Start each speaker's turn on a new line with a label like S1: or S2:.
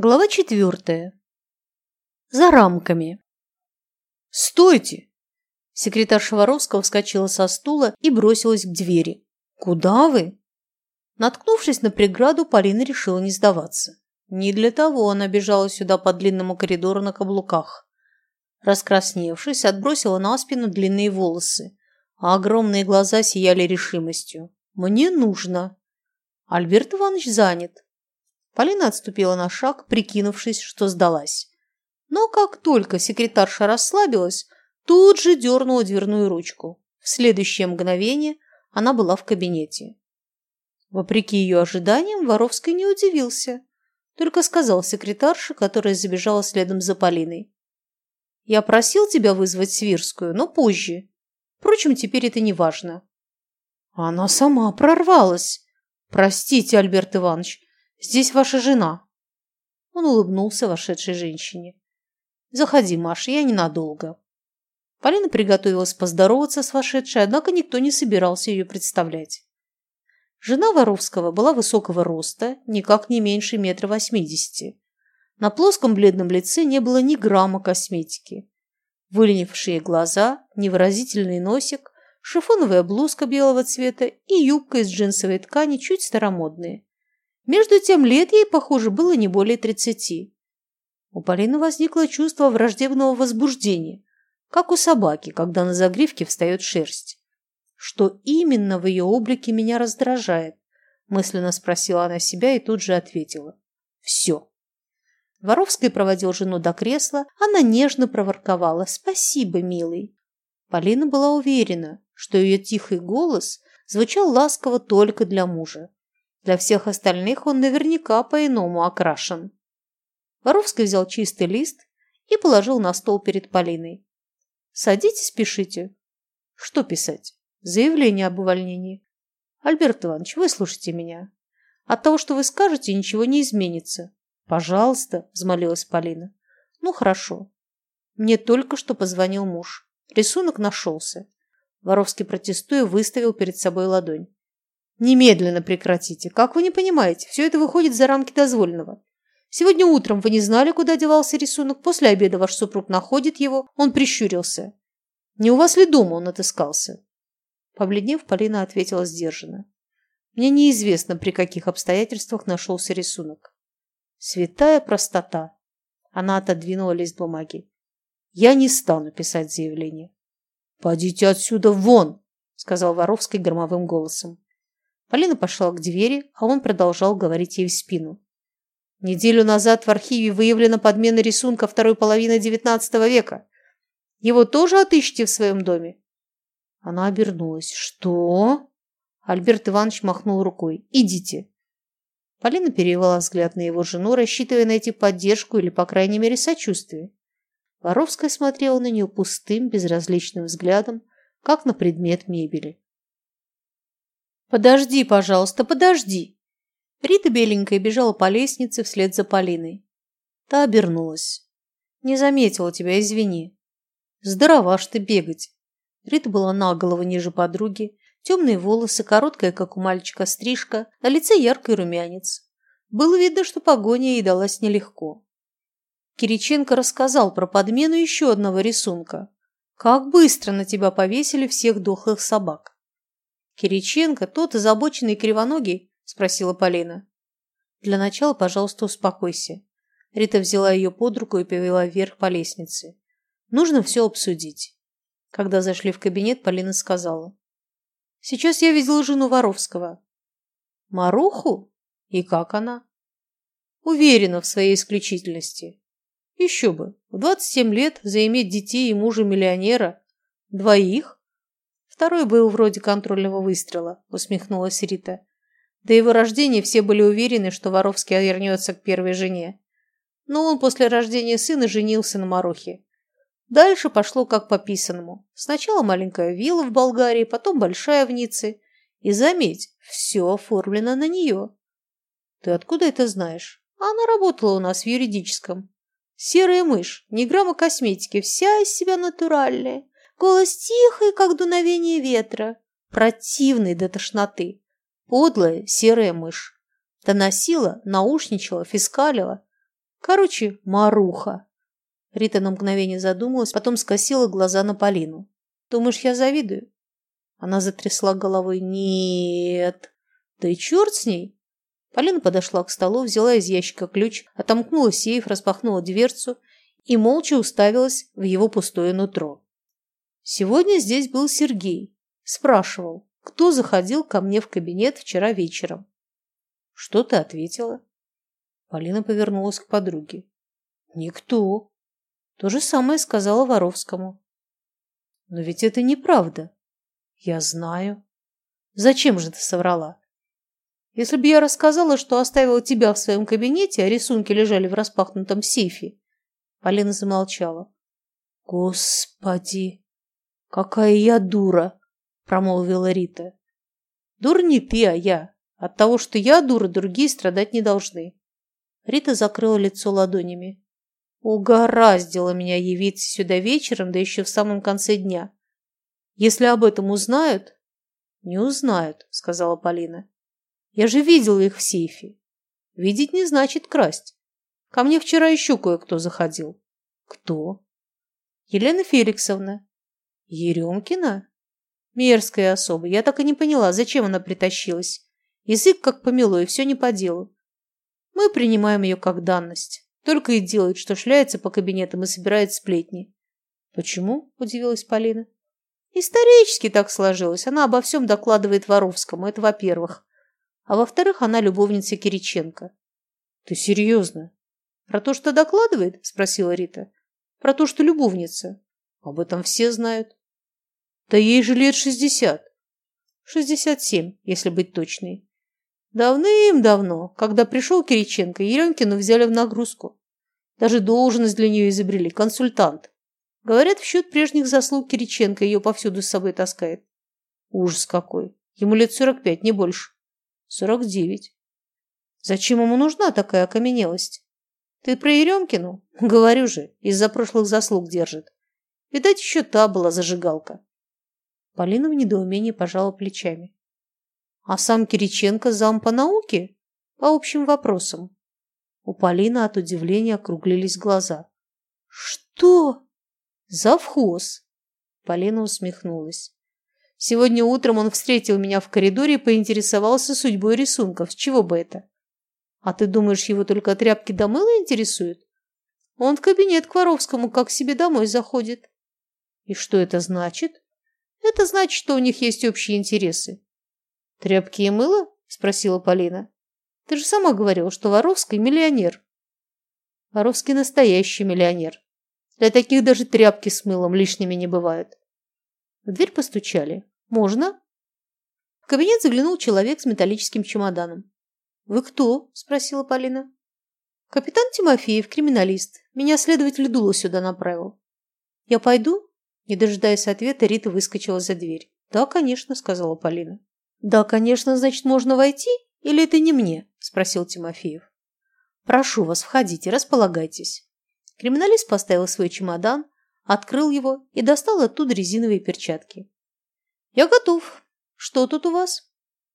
S1: Глава четвертая. За рамками. «Стойте!» Секретарша Воровского вскочила со стула и бросилась к двери. «Куда вы?» Наткнувшись на преграду, Полина решила не сдаваться. Не для того она бежала сюда по длинному коридору на каблуках. Раскрасневшись, отбросила на спину длинные волосы, а огромные глаза сияли решимостью. «Мне нужно!» Альберт Иванович занят. Полина отступила на шаг, прикинувшись, что сдалась. Но как только секретарша расслабилась, тут же дернула дверную ручку. В следующее мгновение она была в кабинете. Вопреки ее ожиданиям, Воровский не удивился, только сказал секретарше, которая забежала следом за Полиной. «Я просил тебя вызвать Свирскую, но позже. Впрочем, теперь это не важно». Она сама прорвалась. «Простите, Альберт Иванович, Здесь ваша жена». Он улыбнулся вошедшей женщине. «Заходи, Маша, я ненадолго». Полина приготовилась поздороваться с вошедшей, однако никто не собирался ее представлять. Жена Воровского была высокого роста, никак не меньше метра восьмидесяти. На плоском бледном лице не было ни грамма косметики. Выленившие глаза, невыразительный носик, шифоновая блузка белого цвета и юбка из джинсовой ткани чуть старомодные. Между тем лет ей, похоже, было не более тридцати. У Полины возникло чувство враждебного возбуждения, как у собаки, когда на загривке встает шерсть. «Что именно в ее облике меня раздражает?» мысленно спросила она себя и тут же ответила. «Все». Воровский проводил жену до кресла, она нежно проворковала «Спасибо, милый». Полина была уверена, что ее тихий голос звучал ласково только для мужа. Для всех остальных он наверняка по-иному окрашен. Воровский взял чистый лист и положил на стол перед Полиной. «Садитесь, пишите». «Что писать?» «Заявление об увольнении». «Альберт Иванович, выслушайте меня. От того, что вы скажете, ничего не изменится». «Пожалуйста», – взмолилась Полина. «Ну, хорошо. Мне только что позвонил муж. Рисунок нашелся». Воровский, протестуя, выставил перед собой ладонь. Немедленно прекратите. Как вы не понимаете, все это выходит за рамки дозволенного. Сегодня утром вы не знали, куда девался рисунок. После обеда ваш супруг находит его. Он прищурился. Не у вас ли дома он отыскался? Побледнев, Полина ответила сдержанно. Мне неизвестно, при каких обстоятельствах нашелся рисунок. Святая простота. Она отодвинула лист бумаги. Я не стану писать заявление. «Подите отсюда вон!» — сказал Воровский громовым голосом. Полина пошла к двери, а он продолжал говорить ей в спину. Неделю назад в архиве выявлена подмена рисунка второй половины XIX века. Его тоже отыщите в своем доме? Она обернулась. Что? Альберт Иванович махнул рукой. Идите. Полина перевела взгляд на его жену, рассчитывая найти поддержку или, по крайней мере, сочувствие. Воровская смотрела на нее пустым, безразличным взглядом, как на предмет мебели. «Подожди, пожалуйста, подожди!» Рита беленькая бежала по лестнице вслед за Полиной. Та обернулась. «Не заметила тебя, извини». «Здорова ж ты бегать!» Рита была на голову ниже подруги, темные волосы, короткая, как у мальчика, стрижка, на лице яркий румянец. Было видно, что погоня ей далась нелегко. Кириченко рассказал про подмену еще одного рисунка. Как быстро на тебя повесили всех дохлых собак. «Кириченко, тот озабоченный кривоногий?» – спросила Полина. «Для начала, пожалуйста, успокойся». Рита взяла ее под руку и повела вверх по лестнице. «Нужно все обсудить». Когда зашли в кабинет, Полина сказала. «Сейчас я видела жену Воровского». «Маруху? И как она?» «Уверена в своей исключительности. Еще бы, в 27 лет заиметь детей и мужа-миллионера. Двоих? Второй был вроде контрольного выстрела, усмехнулась Рита. До его рождения все были уверены, что Воровский вернется к первой жене. Но он после рождения сына женился на Марухе. Дальше пошло как по писанному. Сначала маленькая вилла в Болгарии, потом большая в Ницце. И заметь, все оформлено на нее. Ты откуда это знаешь? Она работала у нас в юридическом. Серая мышь, ни грамма косметики, вся из себя натуральная. Голос тихий, как дуновение ветра, противный до тошноты. Подлая серая мышь. Доносила, наушничала, фискалила. Короче, Маруха. Рита на мгновение задумалась, потом скосила глаза на Полину. Думаешь, я завидую? Она затрясла головой. Нет. Да и черт с ней. Полина подошла к столу, взяла из ящика ключ, отомкнула сейф, распахнула дверцу и молча уставилась в его пустое нутро. Сегодня здесь был Сергей. Спрашивал, кто заходил ко мне в кабинет вчера вечером. Что ты ответила? Полина повернулась к подруге. Никто. То же самое сказала Воровскому. Но ведь это неправда. Я знаю. Зачем же ты соврала? Если бы я рассказала, что оставила тебя в своем кабинете, а рисунки лежали в распахнутом сейфе. Полина замолчала. Господи, какая я дура, промолвила Рита. Дура не ты, а я. От того, что я дура, другие страдать не должны. Рита закрыла лицо ладонями. Угораздило меня явиться сюда вечером, да еще в самом конце дня. Если об этом узнают... Не узнают, сказала Полина. Я же видела их в сейфе. Видеть не значит красть. Ко мне вчера еще кое-кто заходил. Кто? Елена Феликсовна. Еремкина? Мерзкая особа. Я так и не поняла, зачем она притащилась. Язык как помело, и все не по делу. Мы принимаем ее как данность. Только и делает, что шляется по кабинетам и собирает сплетни. Почему? Удивилась Полина. Исторически так сложилось. Она обо всем докладывает Воровскому. Это во-первых. А во-вторых, она любовница Кириченко. Ты серьезно? Про то, что докладывает? Спросила Рита. Про то, что любовница. Об этом все знают. Да ей же лет шестьдесят. Шестьдесят семь, если быть точной. Давным-давно, когда пришел Кириченко, Еремкину взяли в нагрузку. Даже должность для нее изобрели – консультант. Говорят, в счет прежних заслуг Кириченко ее повсюду с собой таскает. Ужас какой. Ему лет сорок пять, не больше. Сорок девять. Зачем ему нужна такая окаменелость? Ты про Еремкину? Говорю же, из-за прошлых заслуг держит. Видать, еще та была зажигалка. Полина в недоумении пожала плечами. А сам Кириченко зам по науке? По общим вопросам. У Полины от удивления округлились глаза. Что? Завхоз. Полина усмехнулась. Сегодня утром он встретил меня в коридоре и поинтересовался судьбой рисунков. С чего бы это? А ты думаешь, его только тряпки до мыла интересуют? Он в кабинет к Воровскому как себе домой заходит. И что это значит? Это значит, что у них есть общие интересы. «Тряпки и мыло?» – спросила Полина. «Ты же сама говорила, что Воровский миллионер». «Воровский настоящий миллионер. Для таких даже тряпки с мылом лишними не бывают». В дверь постучали. «Можно?» В кабинет заглянул человек с металлическим чемоданом. «Вы кто?» – спросила Полина. «Капитан Тимофеев, криминалист. Меня следователь Дула сюда направил». «Я пойду?» Не дожидаясь ответа, Рита выскочила за дверь. «Да, конечно», – сказала Полина. «Да, конечно, значит, можно войти? Или это не мне?» – спросил Тимофеев. «Прошу вас, входите, располагайтесь». Криминалист поставил свой чемодан, открыл его и достал оттуда резиновые перчатки. «Я готов. Что тут у вас?»